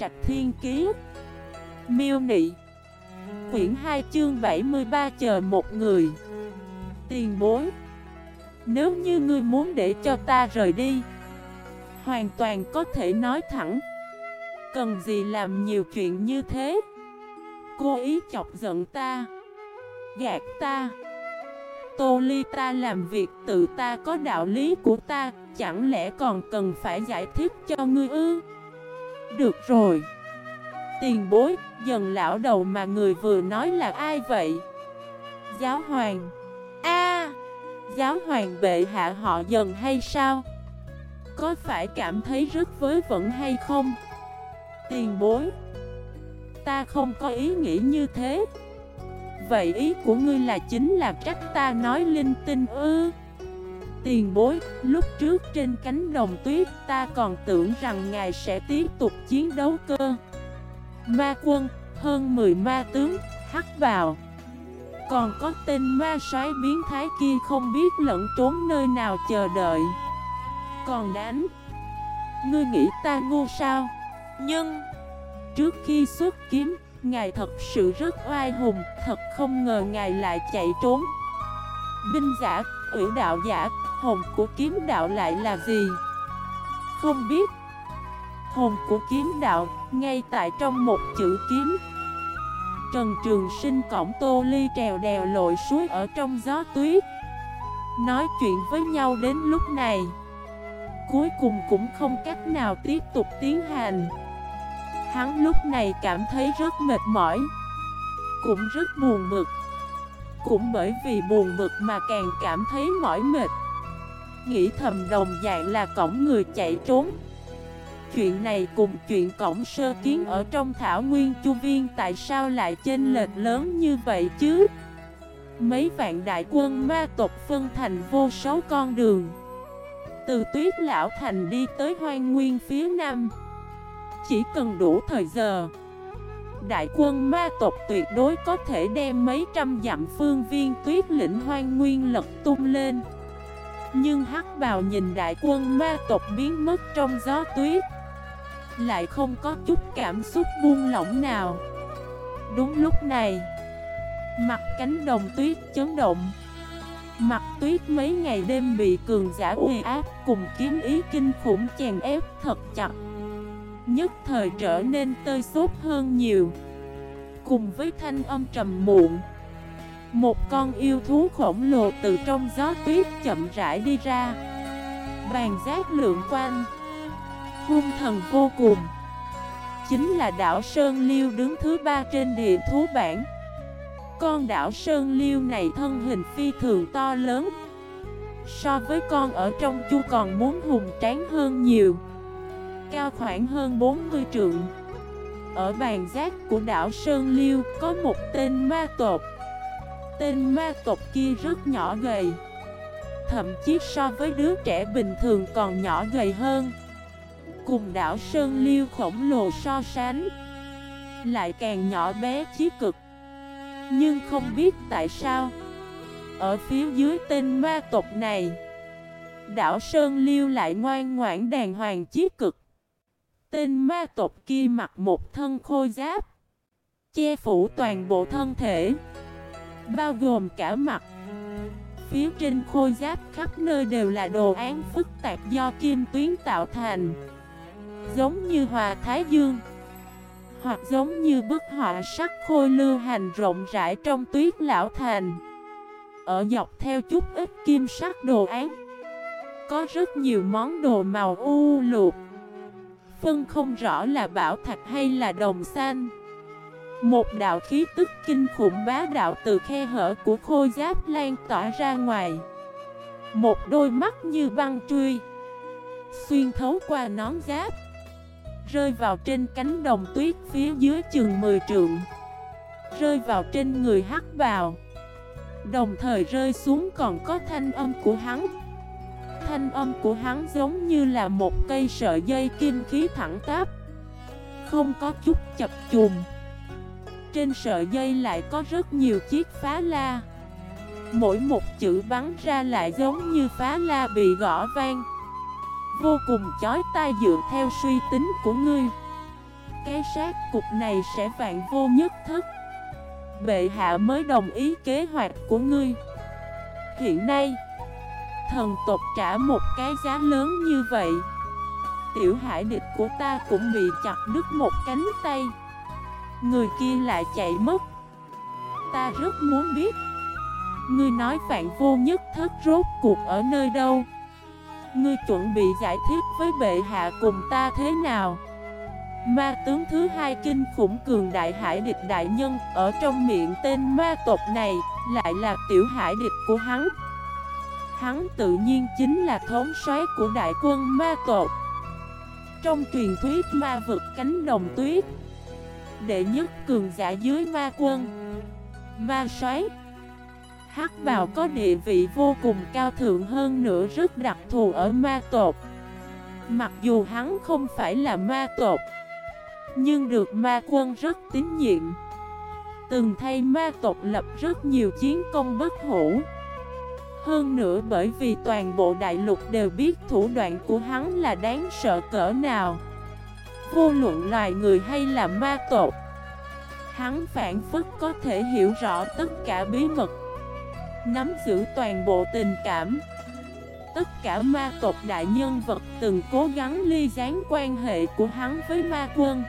Trạch Thiên Kiế Miêu Nị. Quyển 2 chương 73 chờ một người. Tiền bối. Nếu như ngươi muốn để cho ta rời đi, Hoàn toàn có thể nói thẳng. Cần gì làm nhiều chuyện như thế? Cô ý chọc giận ta. Gạt ta. Tô Ly ta làm việc tự ta có đạo lý của ta, Chẳng lẽ còn cần phải giải thích cho ngươi ư? Được rồi. Tiền bối, dần lão đầu mà người vừa nói là ai vậy? Giáo hoàng. A Giáo hoàng bệ hạ họ dần hay sao? Có phải cảm thấy rất với vẫn hay không? Tiền bối Ta không có ý nghĩ như thế. Vậy ý của ngươi là chính là trách ta nói linh tinh ư? Tiền bối, lúc trước trên cánh đồng tuyết ta còn tưởng rằng ngài sẽ tiếp tục chiến đấu cơ. Ma quân, hơn 10 ma tướng, hắt vào Còn có tên ma soái biến thái kia không biết lẫn trốn nơi nào chờ đợi. Còn đánh. Ngươi nghĩ ta ngu sao? Nhưng Trước khi xuất kiếm Ngài thật sự rất oai hùng Thật không ngờ ngài lại chạy trốn. Binh giả, ủy đạo giả, Hồn của kiếm đạo lại là gì? Không biết. Hồn của kiếm đạo, Ngay tại trong một chữ kiếm. Trần Trường Sinh cổng tô ly trèo đèo lội suối ở trong gió tuyết. Nói chuyện với nhau đến lúc này, Cuối cùng cũng không cách nào tiếp tục tiến hành. Hắn lúc này cảm thấy rất mệt mỏi, Cũng rất buồn bực. Cũng bởi vì buồn bực mà càng cảm thấy mỏi mệt. Nghĩ thầm đồng dạng là cổng người chạy trốn. Chuyện này cùng chuyện cổng sơ kiến ở trong thảo nguyên chu viên Tại sao lại chênh lệch lớn như vậy chứ? Mấy vạn đại quân ma tộc phân thành vô số con đường. Từ tuyết lão thành đi tới hoang nguyên phía nam. Chỉ cần đủ thời giờ Đại quân ma tộc tuyệt đối có thể đem mấy trăm dặm phương viên tuyết lĩnh hoang nguyên lật tung lên. Nhưng hắc bào nhìn đại quân ma tộc biến mất trong gió tuyết, Lại không có chút cảm xúc buông lỏng nào. Đúng lúc này, Mặt cánh đồng tuyết chấn động. Mặt tuyết mấy ngày đêm bị cường giả uy áp cùng kiếm ý kinh khủng chèn ép thật chặt. Nhất thời trở nên tơi xốp hơn nhiều. Cùng với thanh âm trầm muộn, Một con yêu thú khổng lồ từ trong gió tuyết chậm rãi đi ra. Bàn giác lượng quanh, Hung thần vô cùng. Chính là đảo Sơn Liêu đứng thứ ba trên địa thú bản Con đảo Sơn Liêu này thân hình phi thường to lớn, So với con ở trong chu còn muốn hùng tráng hơn nhiều cao khoảng hơn 40 trượng. Ở bàn giác của đảo Sơn Liêu có một tên ma tộc. Tên ma tộc kia rất nhỏ gầy, Thậm chí so với đứa trẻ bình thường còn nhỏ gầy hơn. Cùng đảo Sơn Liêu khổng lồ so sánh, Lại càng nhỏ bé chí cực. Nhưng không biết tại sao, Ở phía dưới tên ma tộc này, Đảo Sơn Liêu lại ngoan ngoãn đàng hoàng chí cực. Tên ma tộc kia mặc một thân khôi giáp, Che phủ toàn bộ thân thể, Bao gồm cả mặt. Phía trên khôi giáp khắp nơi đều là đồ án phức tạp do kim tuyến tạo thành, Giống như hòa thái dương, Hoặc giống như bức họa sắc khôi lưu hành rộng rãi trong tuyết lão thành. Ở dọc theo chút ít kim sắc đồ án, Có rất nhiều món đồ màu u luộc phân không rõ là bảo thạch hay là đồng xanh. Một đạo khí tức kinh khủng bá đạo từ khe hở của khôi giáp lan tỏa ra ngoài. Một đôi mắt như băng truy, Xuyên thấu qua nón giáp, Rơi vào trên cánh đồng tuyết phía dưới chừng 10 trượng, Rơi vào trên người hắc bào. Đồng thời rơi xuống còn có thanh âm của hắn. Thanh âm của hắn giống như là một cây sợi dây kim khí thẳng tắp. Không có chút chập chùm Trên sợi dây lại có rất nhiều chiếc phá la. Mỗi một chữ bắn ra lại giống như phá la bị gõ vang. Vô cùng chói tai dựa theo suy tính của ngươi. Cái sát cục này sẽ vạn vô nhất thức Bệ hạ mới đồng ý kế hoạch của ngươi. Hiện nay Thần tộc trả một cái giá lớn như vậy. Tiểu hải địch của ta cũng bị chặt đứt một cánh tay. Người kia lại chạy mất. Ta rất muốn biết. Ngươi nói vạn vô nhất thất rốt cuộc ở nơi đâu? Ngươi chuẩn bị giải thích với bệ hạ cùng ta thế nào? Ma tướng thứ hai kinh khủng cường đại hải địch đại nhân Ở trong miệng tên ma tộc này Lại là tiểu hải địch của hắn. Hắn tự nhiên chính là thống soái của đại quân ma tộc Trong truyền thuyết ma vực cánh đồng tuyết, Đệ nhất cường giả dưới ma quân, Ma soái. Hắc bào có địa vị vô cùng cao thượng hơn nữa rất đặc thù ở ma tộc Mặc dù hắn không phải là ma tộc, Nhưng được ma quân rất tín nhiệm. Từng thay ma tộc lập rất nhiều chiến công bất hủ. Hơn nữa bởi vì toàn bộ đại lục đều biết thủ đoạn của hắn là đáng sợ cỡ nào. Vô luận loài người hay là ma tộc, Hắn phản phức có thể hiểu rõ tất cả bí mật, Nắm giữ toàn bộ tình cảm. Tất cả ma tộc đại nhân vật từng cố gắng ly gián quan hệ của hắn với ma quân,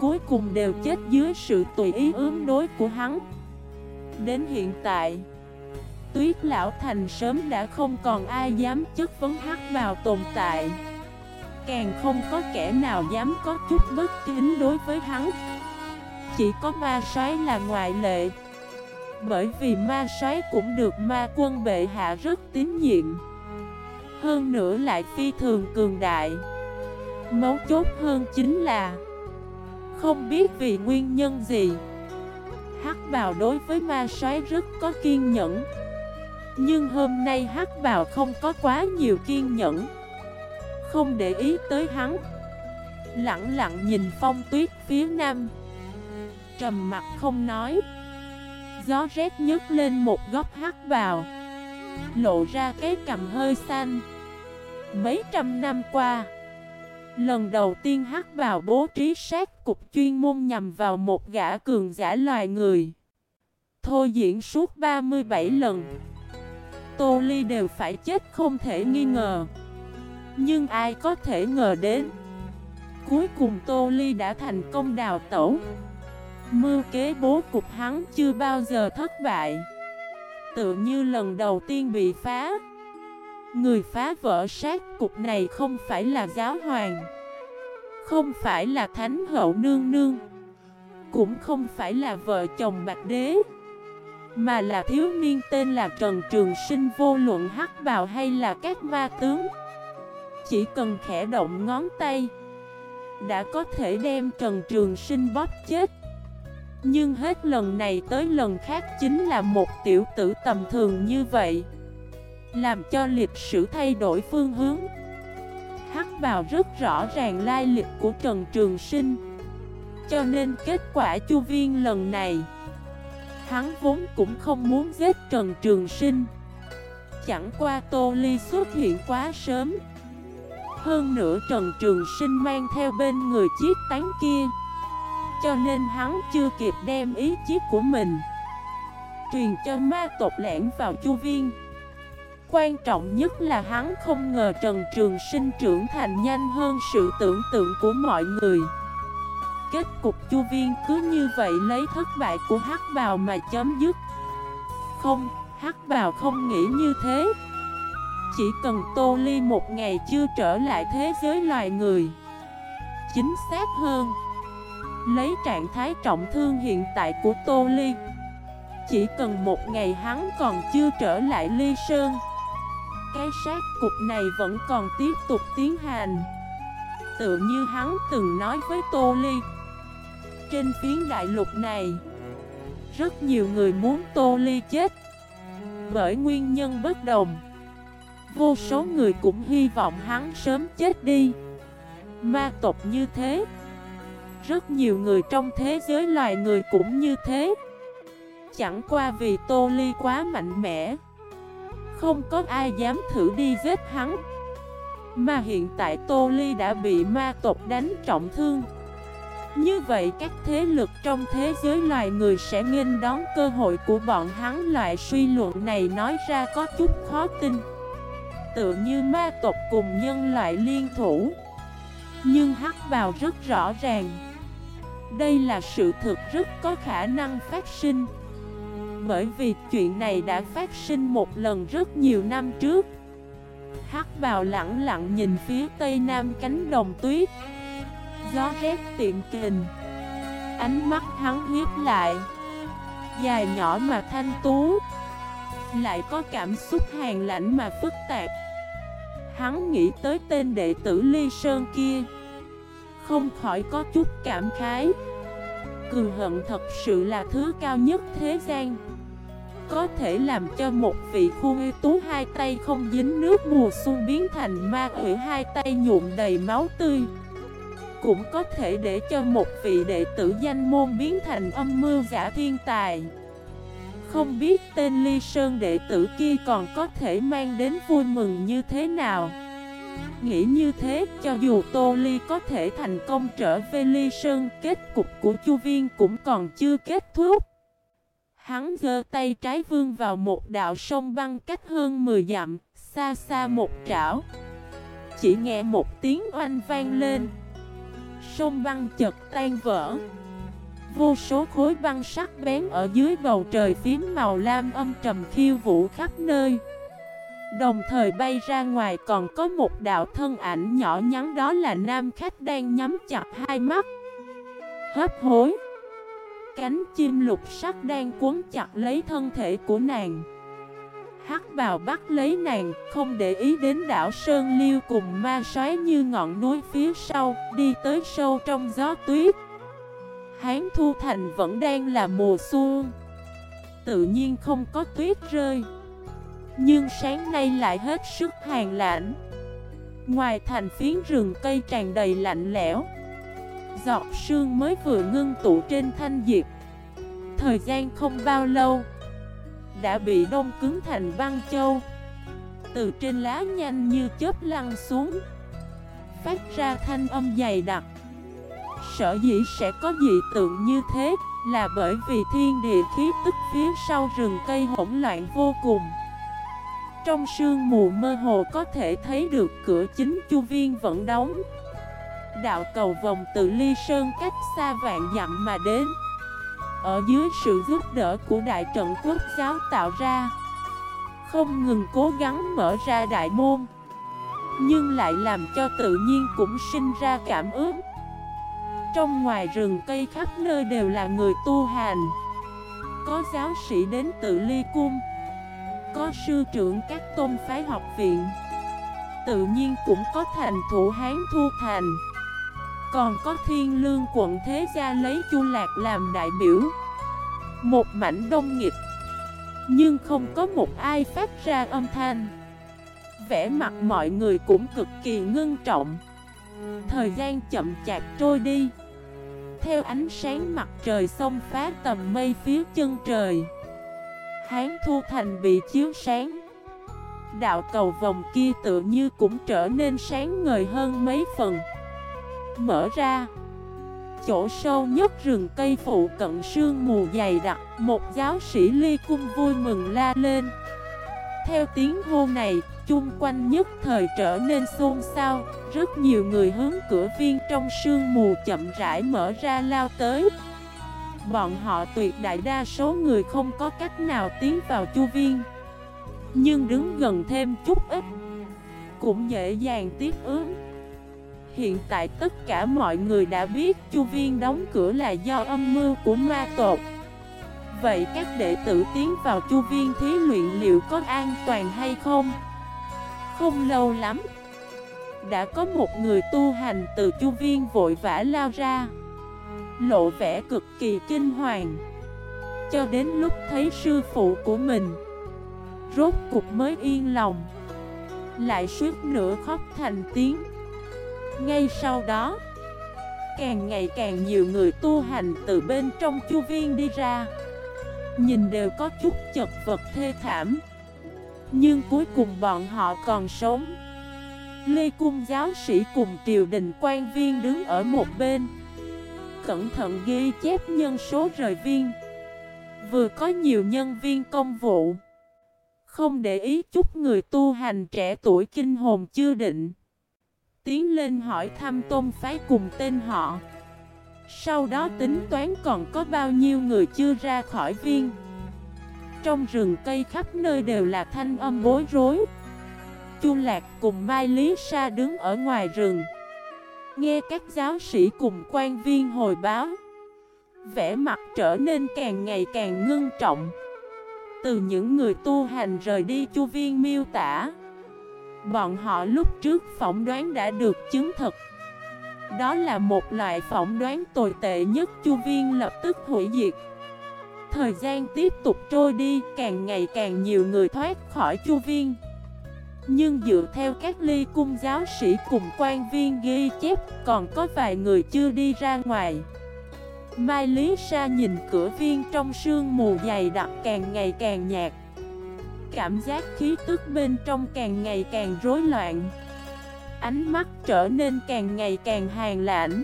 Cuối cùng đều chết dưới sự tùy ý ướm đối của hắn. Đến hiện tại Tuyết Lão Thành sớm đã không còn ai dám chất vấn hắc vào tồn tại. Càng không có kẻ nào dám có chút bất kính đối với hắn. Chỉ có ma soái là ngoại lệ. Bởi vì ma soái cũng được ma quân bệ hạ rất tín nhiệm. Hơn nữa lại phi thường cường đại. Mấu chốt hơn chính là, Không biết vì nguyên nhân gì, Hắc bào đối với ma soái rất có kiên nhẫn. Nhưng hôm nay Hắc bào không có quá nhiều kiên nhẫn. Không để ý tới hắn. Lặng lặng nhìn phong tuyết phía nam. Trầm mặt không nói. Gió rét nhấc lên một góc hắc bào Lộ ra cái cầm hơi xanh. Mấy trăm năm qua, Lần đầu tiên hắc bào bố trí sát cục chuyên môn nhằm vào một gã cường giả loài người. Thôi diễn suốt 37 lần. Tô Ly đều phải chết không thể nghi ngờ. Nhưng ai có thể ngờ đến? Cuối cùng Tô Ly đã thành công đào tẩu. Mưu kế bố cục hắn chưa bao giờ thất bại. Tự như lần đầu tiên bị phá. Người phá vỡ sát cục này không phải là giáo hoàng. Không phải là thánh hậu nương nương. Cũng không phải là vợ chồng bạch đế. Mà là thiếu niên tên là Trần Trường Sinh vô luận hắc bào hay là các ma tướng, Chỉ cần khẽ động ngón tay, Đã có thể đem Trần Trường Sinh bóp chết. Nhưng hết lần này tới lần khác chính là một tiểu tử tầm thường như vậy, Làm cho lịch sử thay đổi phương hướng. Hắc bào rất rõ ràng lai lịch của Trần Trường Sinh, Cho nên kết quả chu viên lần này Hắn vốn cũng không muốn giết Trần Trường Sinh. Chẳng qua Tô Ly xuất hiện quá sớm. Hơn nữa Trần Trường Sinh mang theo bên người chiếc tán kia. Cho nên hắn chưa kịp đem ý chí của mình Truyền cho ma tộc lẻn vào chu viên. Quan trọng nhất là hắn không ngờ Trần Trường Sinh trưởng thành nhanh hơn sự tưởng tượng của mọi người. Kết cục chu viên cứ như vậy lấy thất bại của hắc bào mà chấm dứt. Không, hắc bào không nghĩ như thế. Chỉ cần Tô Ly một ngày chưa trở lại thế giới loài người. Chính xác hơn Lấy trạng thái trọng thương hiện tại của Tô Ly. Chỉ cần một ngày hắn còn chưa trở lại Ly Sơn Cái sát cục này vẫn còn tiếp tục tiến hành. Tự như hắn từng nói với Tô Ly trên phiến đại lục này. Rất nhiều người muốn Tô Ly chết. Bởi nguyên nhân bất đồng. Vô số người cũng hy vọng hắn sớm chết đi. Ma tộc như thế. Rất nhiều người trong thế giới loài người cũng như thế. Chẳng qua vì Tô Ly quá mạnh mẽ. Không có ai dám thử đi giết hắn. Mà hiện tại Tô Ly đã bị ma tộc đánh trọng thương. Như vậy các thế lực trong thế giới loài người sẽ nghênh đón cơ hội của bọn hắn. Loại suy luận này nói ra có chút khó tin. Tựa như ma tộc cùng nhân loại liên thủ. Nhưng hắc vào rất rõ ràng. Đây là sự thực rất có khả năng phát sinh. Bởi vì chuyện này đã phát sinh một lần rất nhiều năm trước. Hắc bào lặng lặng nhìn phía tây nam cánh đồng tuyết. Gió hét tiện kình Ánh mắt hắn hiếp lại. Dài nhỏ mà thanh tú. Lại có cảm xúc hàn lạnh mà phức tạp. Hắn nghĩ tới tên đệ tử Ly Sơn kia. Không khỏi có chút cảm khái. Cường hận thật sự là thứ cao nhất thế gian. Có thể làm cho một vị khu ưu tú hai tay không dính nước mùa xuân biến thành ma quỷ hai tay nhuộm đầy máu tươi. Cũng có thể để cho một vị đệ tử danh môn biến thành âm mưu giả thiên tài Không biết tên Ly Sơn đệ tử kia còn có thể mang đến vui mừng như thế nào Nghĩ như thế, cho dù Tô Ly có thể thành công trở về Ly Sơn Kết cục của Chu Viên cũng còn chưa kết thúc Hắn giơ tay trái vương vào một đạo sông băng cách hơn 10 dặm, xa xa một trảo. Chỉ nghe một tiếng oanh vang lên. Sông băng chật tan vỡ. Vô số khối băng sắc bén ở dưới bầu trời phím màu lam âm trầm khiêu vũ khắp nơi. Đồng thời bay ra ngoài còn có một đạo thân ảnh nhỏ nhắn đó là nam khách đang nhắm chặt hai mắt. Hấp hối. Cánh chim lục sắc đang cuốn chặt lấy thân thể của nàng Hắc bào bắt lấy nàng, Không để ý đến đảo Sơn Liêu cùng ma xoáy như ngọn núi phía sau, Đi tới sâu trong gió tuyết. Hán Thu Thành vẫn đang là mùa xuân. Tự nhiên không có tuyết rơi. Nhưng sáng nay lại hết sức hàng lạnh Ngoài thành phiến rừng cây tràn đầy lạnh lẽo. Giọt sương mới vừa ngưng tụ trên thanh diệp Thời gian không bao lâu đã bị đông cứng thành băng châu. Từ trên lá nhanh như chớp lăn xuống, Phát ra thanh âm dày đặc. Sở dĩ sẽ có dị tượng như thế Là bởi vì thiên địa khí tức phía sau rừng cây hỗn loạn vô cùng. Trong sương mù mơ hồ có thể thấy được cửa chính chu viên vẫn đóng. Đạo cầu vòng từ ly sơn cách xa vạn dặm mà đến. Ở dưới sự giúp đỡ của đại trận quốc giáo tạo ra. Không ngừng cố gắng mở ra đại môn, Nhưng lại làm cho tự nhiên cũng sinh ra cảm ứng. Trong ngoài rừng cây khắp nơi đều là người tu hành. Có giáo sĩ đến tự ly cung, Có sư trưởng các tôn phái học viện. Tự nhiên cũng có thành thủ Hán Thu Thành còn có thiên lương quận thế gia lấy chu lạc làm đại biểu. Một mảnh đông nghịch, Nhưng không có một ai phát ra âm thanh. Vẽ mặt mọi người cũng cực kỳ ngưng trọng. Thời gian chậm chạp trôi đi. Theo ánh sáng mặt trời xông phá tầm mây phía chân trời, Hán Thu Thành bị chiếu sáng. Đạo cầu vòng kia tự như cũng trở nên sáng ngời hơn mấy phần mở ra. Chỗ sâu nhất rừng cây phụ cận sương mù dày đặc Một giáo sĩ ly cung vui mừng la lên. Theo tiếng hô này, chung quanh nhất thời trở nên xôn xao Rất nhiều người hướng cửa viên trong sương mù chậm rãi mở ra lao tới. Bọn họ tuyệt đại đa số người không có cách nào tiến vào chu viên Nhưng đứng gần thêm chút ít Cũng dễ dàng tiếp ứng. Hiện tại tất cả mọi người đã biết Chu Viên đóng cửa là do âm mưu của ma tột Vậy các đệ tử tiến vào Chu Viên thí luyện liệu có an toàn hay không? Không lâu lắm, Đã có một người tu hành từ Chu Viên vội vã lao ra, Lộ vẻ cực kỳ kinh hoàng. Cho đến lúc thấy sư phụ của mình, Rốt cục mới yên lòng, Lại suốt nửa khóc thành tiếng ngay sau đó, Càng ngày càng nhiều người tu hành từ bên trong chu viên đi ra. Nhìn đều có chút chật vật thê thảm. Nhưng cuối cùng bọn họ còn sống. Lê Cung giáo sĩ cùng triều đình quan viên đứng ở một bên. Cẩn thận ghi chép nhân số rời viên. Vừa có nhiều nhân viên công vụ. Không để ý chút người tu hành trẻ tuổi kinh hồn chưa định. Tiến lên hỏi thăm tôn phái cùng tên họ. Sau đó tính toán còn có bao nhiêu người chưa ra khỏi viên. Trong rừng cây khắp nơi đều là thanh âm bối rối. Chu Lạc cùng Mai Lý Sa đứng ở ngoài rừng. Nghe các giáo sĩ cùng quan viên hồi báo, vẻ mặt trở nên càng ngày càng ngưng trọng. Từ những người tu hành rời đi chu viên miêu tả Bọn họ lúc trước phỏng đoán đã được chứng thực. Đó là một loại phỏng đoán tồi tệ nhất chu viên lập tức hủy diệt. Thời gian tiếp tục trôi đi, Càng ngày càng nhiều người thoát khỏi chu viên. Nhưng dựa theo các ly cung giáo sĩ cùng quan viên ghi chép, Còn có vài người chưa đi ra ngoài. Mai Lý Sa nhìn cửa viên trong sương mù dày đặc càng ngày càng nhạt. Cảm giác khí tức bên trong càng ngày càng rối loạn. Ánh mắt trở nên càng ngày càng hàng lãnh.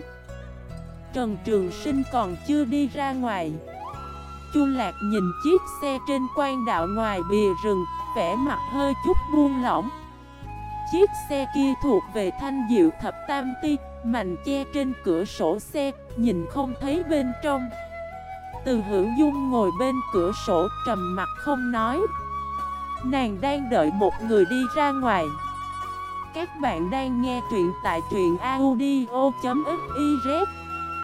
Trần Trường Sinh còn chưa đi ra ngoài. Chu Lạc nhìn chiếc xe trên quan đạo ngoài bìa rừng, vẻ mặt hơi chút buông lỏng. Chiếc xe kia thuộc về thanh diệu thập tam ti Mành che trên cửa sổ xe, Nhìn không thấy bên trong. Từ hữu dung ngồi bên cửa sổ trầm mặt không nói. Nàng đang đợi một người đi ra ngoài. Các bạn đang nghe truyện tại truyện audio.fif